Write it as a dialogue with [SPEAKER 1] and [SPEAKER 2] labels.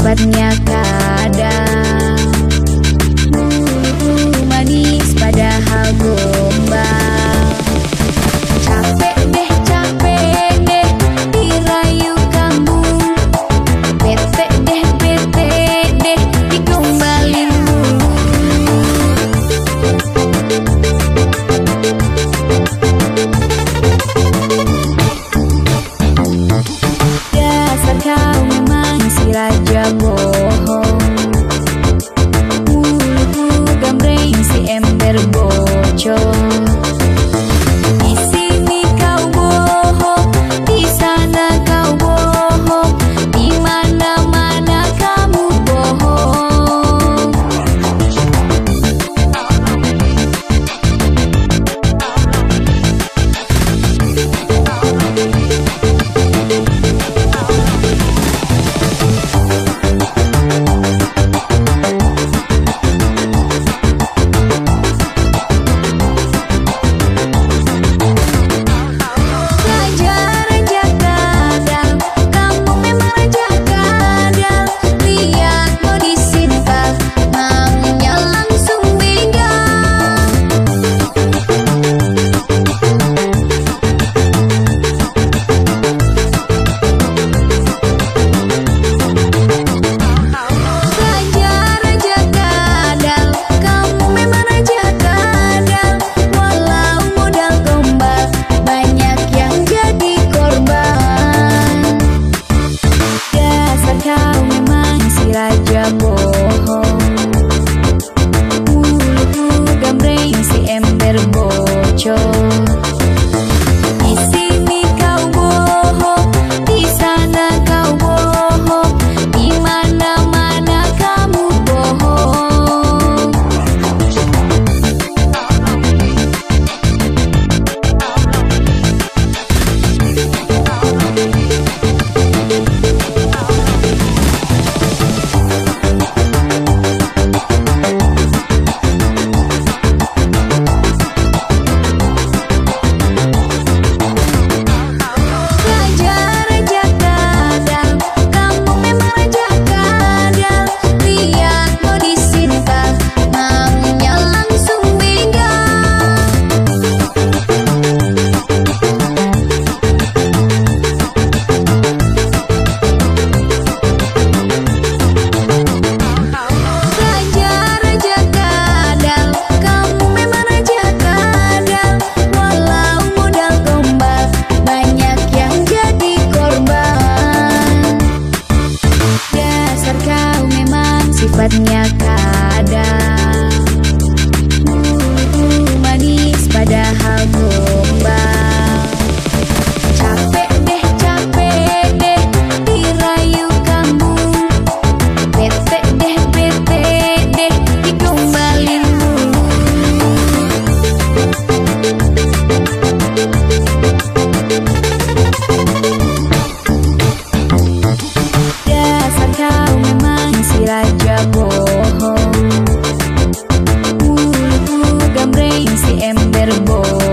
[SPEAKER 1] sifatnya kadang raja bohong Bulu-bulu gambreng si ember bohong